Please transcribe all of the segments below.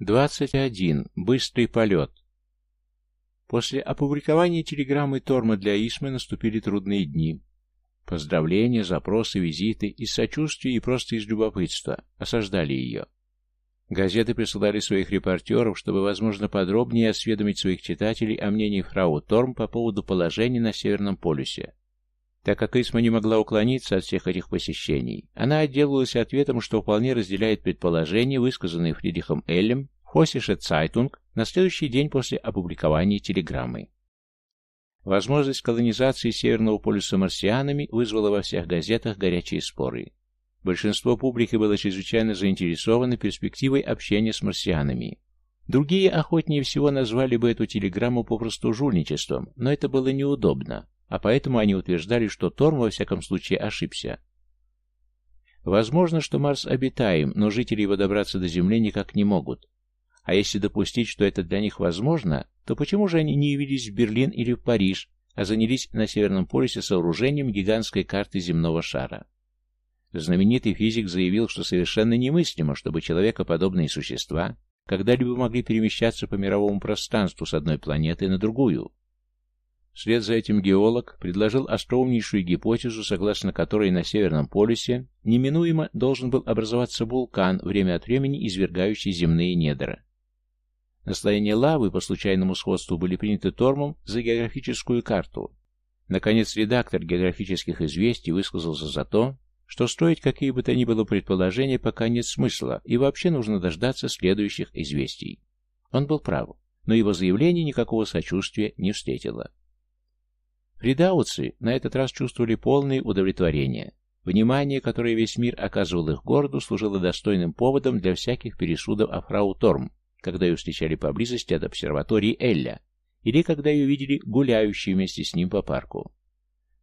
21. Быстрый полет. После опубликования телеграммы Торма для Исмы наступили трудные дни. Поздравления, запросы, визиты из сочувствия и просто из любопытства осаждали ее. Газеты присылали своих репортеров, чтобы, возможно, подробнее осведомить своих читателей о мнении фрау Торм по поводу положения на Северном полюсе. Так как Исма не могла уклониться от всех этих посещений, она отделалась ответом, что вполне разделяет предположения, высказанные Фридрихом Эллем в Фоссише Цайтунг на следующий день после опубликования телеграммы. Возможность колонизации Северного полюса марсианами вызвала во всех газетах горячие споры. Большинство публики было чрезвычайно заинтересовано перспективой общения с марсианами. Другие охотнее всего назвали бы эту телеграмму попросту жульничеством, но это было неудобно а поэтому они утверждали, что Торм во всяком случае ошибся. Возможно, что Марс обитаем, но жители его добраться до Земли никак не могут. А если допустить, что это для них возможно, то почему же они не явились в Берлин или в Париж, а занялись на Северном полюсе сооружением гигантской карты земного шара? Знаменитый физик заявил, что совершенно немыслимо, чтобы человекоподобные существа когда-либо могли перемещаться по мировому пространству с одной планеты на другую. Вслед за этим геолог предложил остроумнейшую гипотезу, согласно которой на Северном полюсе неминуемо должен был образоваться вулкан, время от времени извергающий земные недра. Наслоения лавы по случайному сходству были приняты Тормом за географическую карту. Наконец, редактор географических известий высказался за то, что строить какие бы то ни было предположения пока нет смысла, и вообще нужно дождаться следующих известий. Он был прав, но его заявление никакого сочувствия не встретило. Фридауцы на этот раз чувствовали полное удовлетворение. Внимание, которое весь мир оказывал их городу, служило достойным поводом для всяких пересудов о фрау Торм, когда ее встречали поблизости от обсерватории Элля, или когда ее видели гуляющей вместе с ним по парку.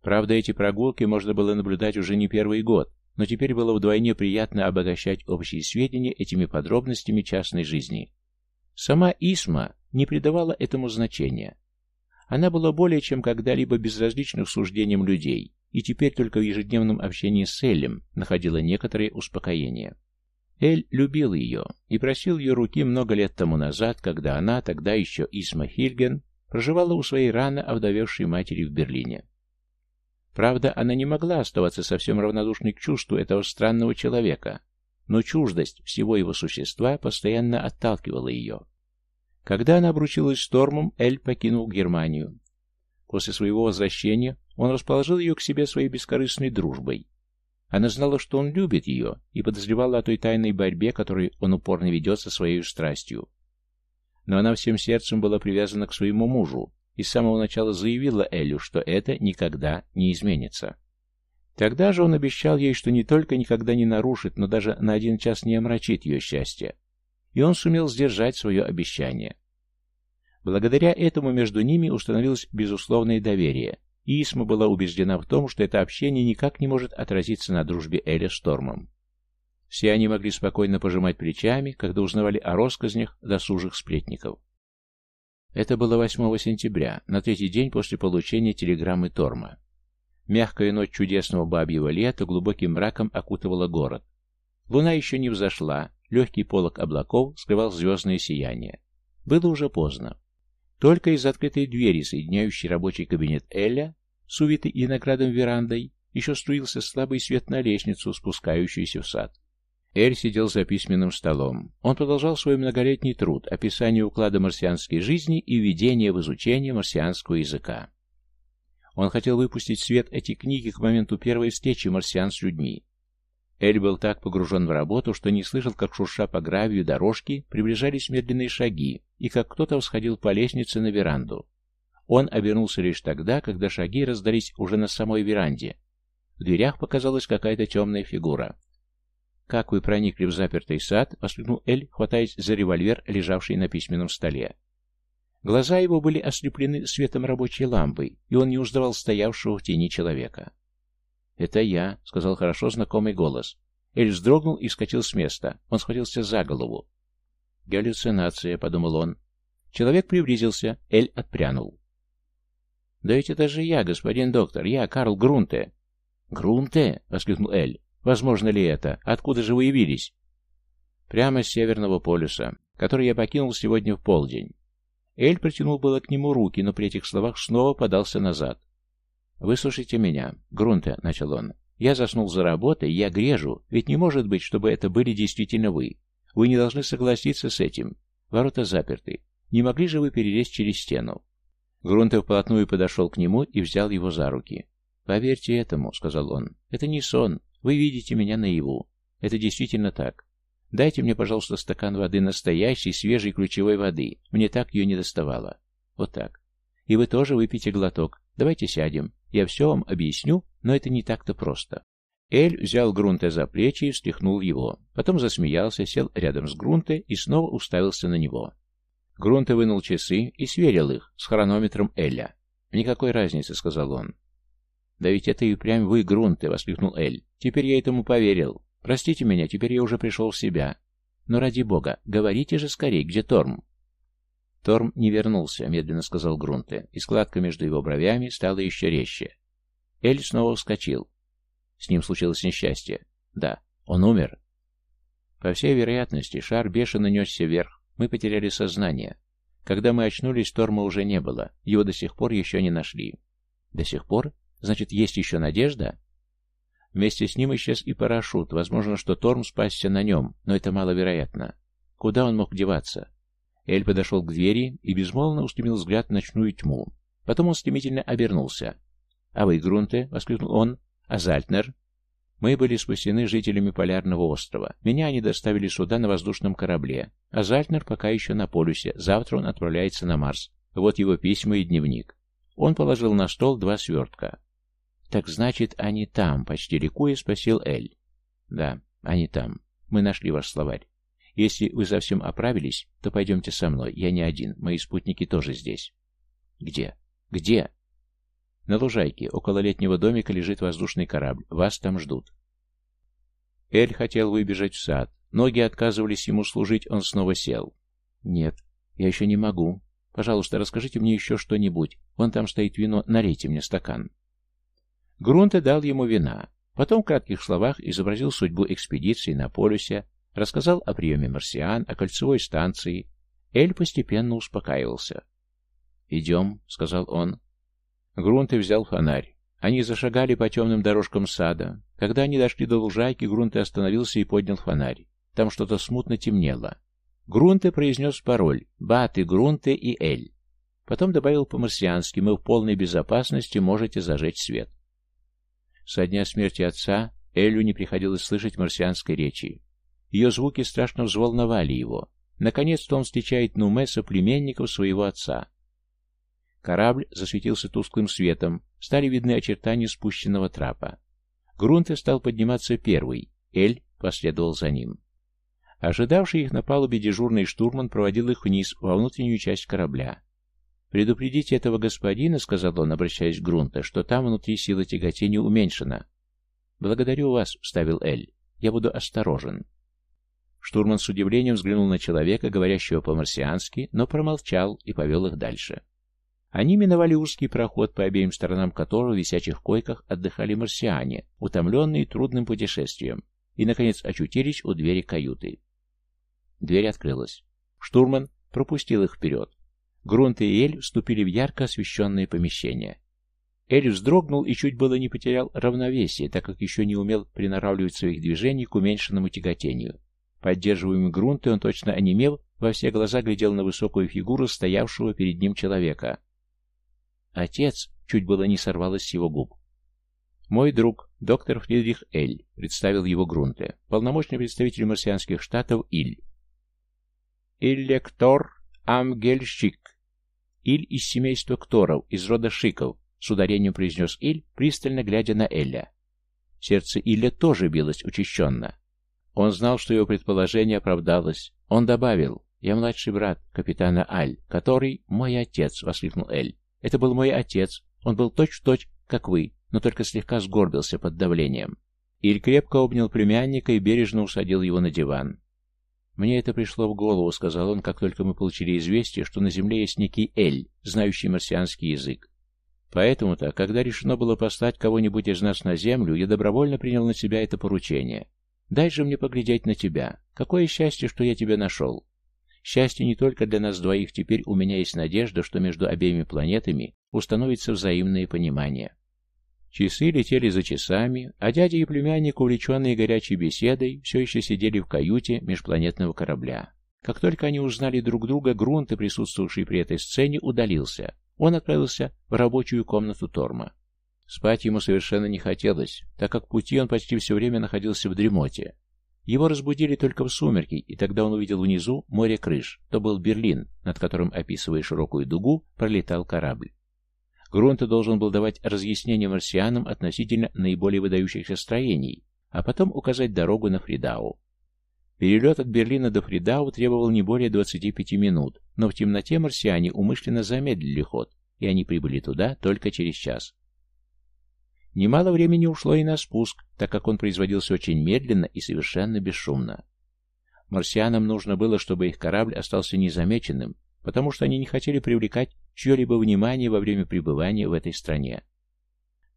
Правда, эти прогулки можно было наблюдать уже не первый год, но теперь было вдвойне приятно обогащать общие сведения этими подробностями частной жизни. Сама Исма не придавала этому значения. Она была более чем когда-либо безразлична к суждениям людей, и теперь только в ежедневном общении с Эллем находила некоторое успокоение. Эль любил ее и просил ее руки много лет тому назад, когда она, тогда еще Исма Хильген, проживала у своей рано овдовевшей матери в Берлине. Правда, она не могла оставаться совсем равнодушной к чувству этого странного человека, но чуждость всего его существа постоянно отталкивала ее. Когда она обручилась с Тормом, Эль покинул Германию. После своего возвращения он расположил ее к себе своей бескорыстной дружбой. Она знала, что он любит ее, и подозревала о той тайной борьбе, которой он упорно ведет со своей страстью. Но она всем сердцем была привязана к своему мужу, и с самого начала заявила Элю, что это никогда не изменится. Тогда же он обещал ей, что не только никогда не нарушит, но даже на один час не омрачит ее счастье и он сумел сдержать свое обещание. Благодаря этому между ними установилось безусловное доверие, и Исма была убеждена в том, что это общение никак не может отразиться на дружбе Эля Тормом. Все они могли спокойно пожимать плечами, когда узнавали о россказнях досужих сплетников. Это было 8 сентября, на третий день после получения телеграммы Торма. Мягкая ночь чудесного бабьего лета глубоким мраком окутывала город. Луна еще не взошла, Легкий полог облаков скрывал звездное сияние. Было уже поздно. Только из открытой двери, соединяющей рабочий кабинет Эля, с увитой виноградом верандой, еще струился слабый свет на лестницу, спускающуюся в сад. Эль сидел за письменным столом. Он продолжал свой многолетний труд, описание уклада марсианской жизни и введение в изучение марсианского языка. Он хотел выпустить свет эти книги к моменту первой встречи марсиан с людьми, Эль был так погружен в работу, что не слышал, как шурша по гравию дорожки приближались медленные шаги и как кто-то всходил по лестнице на веранду. Он обернулся лишь тогда, когда шаги раздались уже на самой веранде. В дверях показалась какая-то темная фигура. «Как вы проникли в запертый сад?» — воскликнул Эль, хватаясь за револьвер, лежавший на письменном столе. Глаза его были ослеплены светом рабочей лампы, и он не узнавал стоявшего в тени человека. «Это я», — сказал хорошо знакомый голос. Эль вздрогнул и скатил с места. Он схватился за голову. «Галлюцинация», — подумал он. Человек приблизился. Эль отпрянул. «Да ведь это же я, господин доктор. Я, Карл Грунте». «Грунте?» — воскликнул Эль. «Возможно ли это? Откуда же вы явились?» «Прямо с Северного полюса. который я покинул сегодня в полдень. Эль протянул было к нему руки, но при этих словах снова подался назад. «Выслушайте меня, Грунте», — начал он. «Я заснул за работой, я грежу, ведь не может быть, чтобы это были действительно вы. Вы не должны согласиться с этим. Ворота заперты. Не могли же вы перелезть через стену?» Грунте вплотную подошел к нему и взял его за руки. «Поверьте этому», — сказал он. «Это не сон. Вы видите меня наяву. Это действительно так. Дайте мне, пожалуйста, стакан воды настоящей, свежей ключевой воды. Мне так ее не доставало. Вот так. И вы тоже выпейте глоток. Давайте сядем. Я все вам объясню, но это не так-то просто. Эль взял Грунте за плечи и встряхнул его. Потом засмеялся, сел рядом с Грунте и снова уставился на него. Грунте вынул часы и сверил их с хронометром Эля. «Никакой разницы», — сказал он. «Да ведь это и прям вы, Грунте!» — воскликнул Эль. «Теперь я этому поверил. Простите меня, теперь я уже пришел в себя. Но ради бога, говорите же скорее, где Торм?» Торм не вернулся, медленно сказал Грунте, и складка между его бровями стала еще резче. Эль снова вскочил. С ним случилось несчастье. Да, он умер. По всей вероятности, шар бешено несся вверх. Мы потеряли сознание. Когда мы очнулись, Торма уже не было. Его до сих пор еще не нашли. До сих пор? Значит, есть еще надежда? Вместе с ним исчез и парашют. Возможно, что Торм спасся на нем, но это маловероятно. Куда он мог деваться? Эль подошел к двери и безмолвно устремил взгляд в ночную тьму. Потом он стремительно обернулся. «А вы, Грунте?» — воскликнул он. «А Зальтнер?» «Мы были спасены жителями Полярного острова. Меня они доставили сюда на воздушном корабле. А Зальтнер пока еще на полюсе. Завтра он отправляется на Марс. Вот его письма и дневник». Он положил на стол два свертка. «Так значит, они там», — почти ликуя спросил Эль. «Да, они там. Мы нашли ваш словарь. Если вы совсем оправились, то пойдемте со мной. Я не один. Мои спутники тоже здесь». «Где? Где?» «На лужайке. Около летнего домика лежит воздушный корабль. Вас там ждут». Эль хотел выбежать в сад. Ноги отказывались ему служить, он снова сел. «Нет, я еще не могу. Пожалуйста, расскажите мне еще что-нибудь. Вон там стоит вино, налейте мне стакан». Грунте дал ему вина. Потом в кратких словах изобразил судьбу экспедиции на полюсе, рассказал о приеме марсиан, о кольцевой станции. Эль постепенно успокаивался. «Идем», — сказал он. Грунте взял фонарь. Они зашагали по темным дорожкам сада. Когда они дошли до лужайки, Грунте остановился и поднял фонарь. Там что-то смутно темнело. Грунте произнес пароль «Баты, Грунте и Эль». Потом добавил по-марсиански «Мы в полной безопасности, можете зажечь свет». Со дня смерти отца Элю не приходилось слышать марсианской речи. Ее звуки страшно взволновали его. Наконец-то он встречает Нумеса, племенников своего отца. Корабль засветился тусклым светом, стали видны очертания спущенного трапа. Грунте стал подниматься первый, Эль последовал за ним. Ожидавший их на палубе дежурный штурман проводил их вниз, во внутреннюю часть корабля. «Предупредите этого господина», — сказал он, обращаясь к Грунта, — «что там внутри сила тяготения уменьшена». «Благодарю вас», — вставил Эль. «Я буду осторожен». Штурман с удивлением взглянул на человека, говорящего по-марсиански, но промолчал и повел их дальше. Они миновали узкий проход, по обеим сторонам которого в висячих койках отдыхали марсиане, утомленные трудным путешествием, и, наконец, очутились у двери каюты. Дверь открылась. Штурман пропустил их вперед. Грунт и Эль вступили в ярко освещенное помещение. Эль вздрогнул и чуть было не потерял равновесие, так как еще не умел приноравливать своих движений к уменьшенному тяготению. Поддерживаемый грунтой, он точно онемел, во все глаза глядел на высокую фигуру стоявшего перед ним человека. «Отец!» — чуть было не сорвалось с его губ. «Мой друг, доктор Фридрих Эль», — представил его Грунте, полномочный представитель марсианских штатов Иль. «Иллектор Амгельщик», Иль из семейства Кторов, из рода Шиков, с ударением произнес Иль, пристально глядя на Эля. Сердце Иля тоже билось учащенно. Он знал, что его предположение оправдалось. Он добавил, «Я младший брат капитана Аль, который мой отец», — воскликнул Эль. «Это был мой отец. Он был точь-в-точь, -точь, как вы, но только слегка сгорбился под давлением». Иль крепко обнял племянника и бережно усадил его на диван. «Мне это пришло в голову», — сказал он, как только мы получили известие, что на Земле есть некий Эль, знающий марсианский язык. Поэтому-то, когда решено было послать кого-нибудь из нас на Землю, я добровольно принял на себя это поручение. Дай же мне поглядеть на тебя. Какое счастье, что я тебя нашел. Счастье не только для нас двоих, теперь у меня есть надежда, что между обеими планетами установится взаимное понимание. Часы летели за часами, а дядя и племянник, увлеченные горячей беседой, все еще сидели в каюте межпланетного корабля. Как только они узнали друг друга, Грунт, присутствовавший при этой сцене, удалился. Он отправился в рабочую комнату Торма. Спать ему совершенно не хотелось, так как в пути он почти все время находился в дремоте. Его разбудили только в сумерки, и тогда он увидел внизу море крыш. То был Берлин, над которым, описывая широкую дугу, пролетал корабль. Грунта должен был давать разъяснения марсианам относительно наиболее выдающихся строений, а потом указать дорогу на Фридау. Перелет от Берлина до Фридау требовал не более 25 минут, но в темноте марсиане умышленно замедлили ход, и они прибыли туда только через час. Немало времени ушло и на спуск, так как он производился очень медленно и совершенно бесшумно. Марсианам нужно было, чтобы их корабль остался незамеченным, потому что они не хотели привлекать чье-либо внимание во время пребывания в этой стране.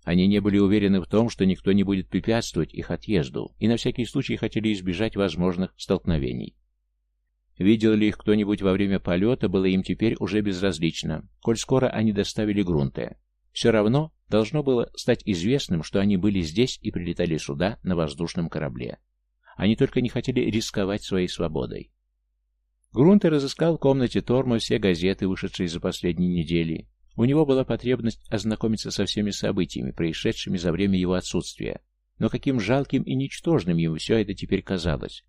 Они не были уверены в том, что никто не будет препятствовать их отъезду, и на всякий случай хотели избежать возможных столкновений. Видел ли их кто-нибудь во время полета, было им теперь уже безразлично, коль скоро они доставили грунты. Все равно должно было стать известным, что они были здесь и прилетали сюда на воздушном корабле. Они только не хотели рисковать своей свободой. Грунтер разыскал в комнате Торма все газеты, вышедшие за последние недели. У него была потребность ознакомиться со всеми событиями, происшедшими за время его отсутствия. Но каким жалким и ничтожным ему все это теперь казалось.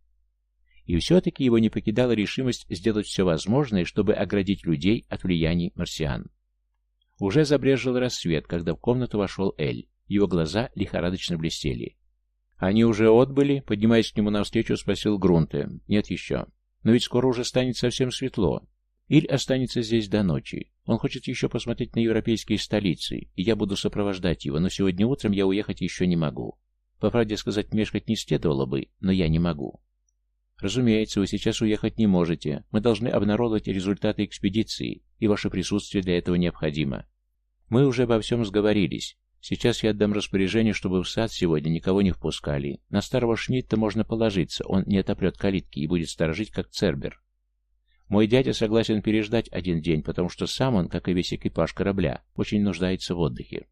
И все-таки его не покидала решимость сделать все возможное, чтобы оградить людей от влияний марсиан. Уже забрежил рассвет, когда в комнату вошел Эль. Его глаза лихорадочно блестели. «Они уже отбыли?» — поднимаясь к нему навстречу, спросил Грунте. «Нет еще. Но ведь скоро уже станет совсем светло. Иль останется здесь до ночи. Он хочет еще посмотреть на европейские столицы, и я буду сопровождать его, но сегодня утром я уехать еще не могу. По правде сказать, мешкать не следовало бы, но я не могу. Разумеется, вы сейчас уехать не можете. Мы должны обнародовать результаты экспедиции, и ваше присутствие для этого необходимо. Мы уже обо всем сговорились. Сейчас я отдам распоряжение, чтобы в сад сегодня никого не впускали. На старого Шмидта можно положиться, он не отопрет калитки и будет сторожить, как Цербер. Мой дядя согласен переждать один день, потому что сам он, как и весь экипаж корабля, очень нуждается в отдыхе.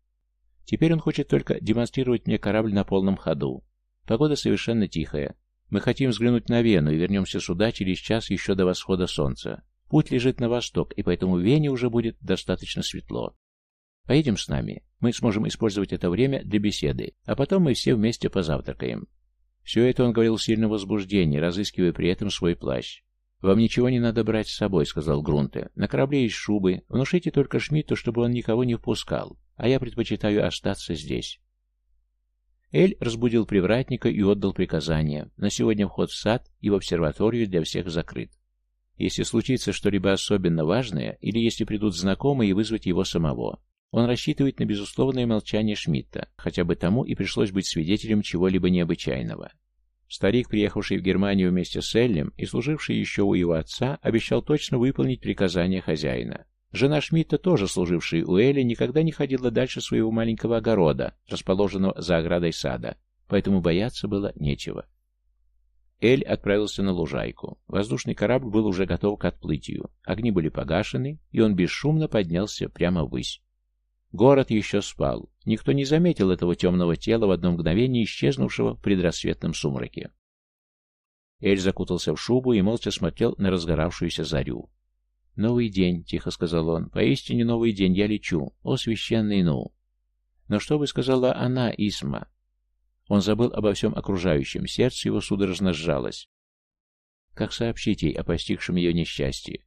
Теперь он хочет только демонстрировать мне корабль на полном ходу. Погода совершенно тихая. Мы хотим взглянуть на Вену и вернемся сюда через час еще до восхода солнца. Путь лежит на восток, и поэтому в Вене уже будет достаточно светло. Поедем с нами. Мы сможем использовать это время для беседы, а потом мы все вместе позавтракаем. Все это он говорил в сильном возбуждении, разыскивая при этом свой плащ. «Вам ничего не надо брать с собой», — сказал Грунте. «На корабле есть шубы. Внушите только Шмидту, чтобы он никого не впускал, а я предпочитаю остаться здесь». Эль разбудил привратника и отдал приказание. На сегодня вход в сад и в обсерваторию для всех закрыт. Если случится что-либо особенно важное, или если придут знакомые, вызвать его самого. Он рассчитывает на безусловное молчание Шмидта, хотя бы тому и пришлось быть свидетелем чего-либо необычайного. Старик, приехавший в Германию вместе с Эллем и служивший еще у его отца, обещал точно выполнить приказания хозяина. Жена Шмидта, тоже служившая у Эли, никогда не ходила дальше своего маленького огорода, расположенного за оградой сада, поэтому бояться было нечего. Эль отправился на лужайку. Воздушный корабль был уже готов к отплытию. Огни были погашены, и он бесшумно поднялся прямо ввысь. Город еще спал. Никто не заметил этого темного тела в одно мгновение исчезнувшего в предрассветном сумраке. Эль закутался в шубу и молча смотрел на разгоравшуюся зарю. «Новый день», — тихо сказал он, — «поистине новый день, я лечу. О, священный Ну!» Но что бы сказала она, Исма? Он забыл обо всем окружающем, сердце его судорожно сжалось. Как сообщить ей о постигшем ее несчастье?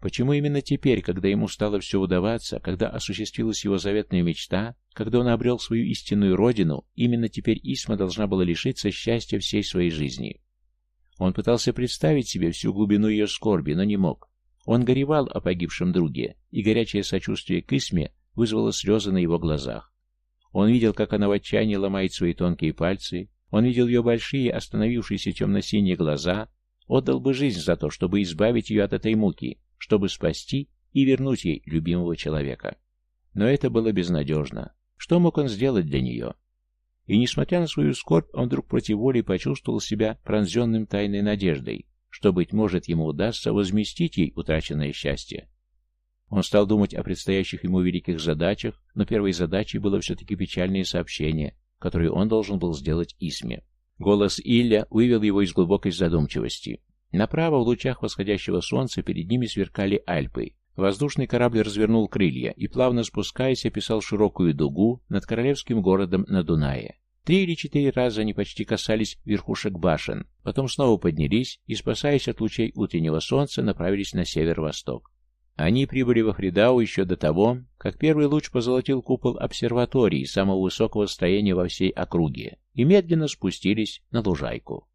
Почему именно теперь, когда ему стало все удаваться, когда осуществилась его заветная мечта, когда он обрел свою истинную родину, именно теперь Исма должна была лишиться счастья всей своей жизни? Он пытался представить себе всю глубину ее скорби, но не мог. Он горевал о погибшем друге, и горячее сочувствие к Исме вызвало слезы на его глазах. Он видел, как она в отчаянии ломает свои тонкие пальцы, он видел ее большие, остановившиеся темно-синие глаза, отдал бы жизнь за то, чтобы избавить ее от этой муки, чтобы спасти и вернуть ей любимого человека. Но это было безнадежно. Что мог он сделать для нее? И, несмотря на свою скорбь, он вдруг против воли почувствовал себя пронзенным тайной надеждой, что, быть может, ему удастся возместить ей утраченное счастье. Он стал думать о предстоящих ему великих задачах, но первой задачей было все-таки печальное сообщение, которое он должен был сделать Исме. Голос Илья вывел его из глубокой задумчивости. Направо, в лучах восходящего солнца, перед ними сверкали Альпы. Воздушный корабль развернул крылья и, плавно спускаясь, описал широкую дугу над королевским городом на Дунае. Три или четыре раза они почти касались верхушек башен, потом снова поднялись и, спасаясь от лучей утреннего солнца, направились на северо-восток. Они прибыли во Фридау еще до того, как первый луч позолотил купол обсерватории самого высокого строения во всей округе и медленно спустились на лужайку.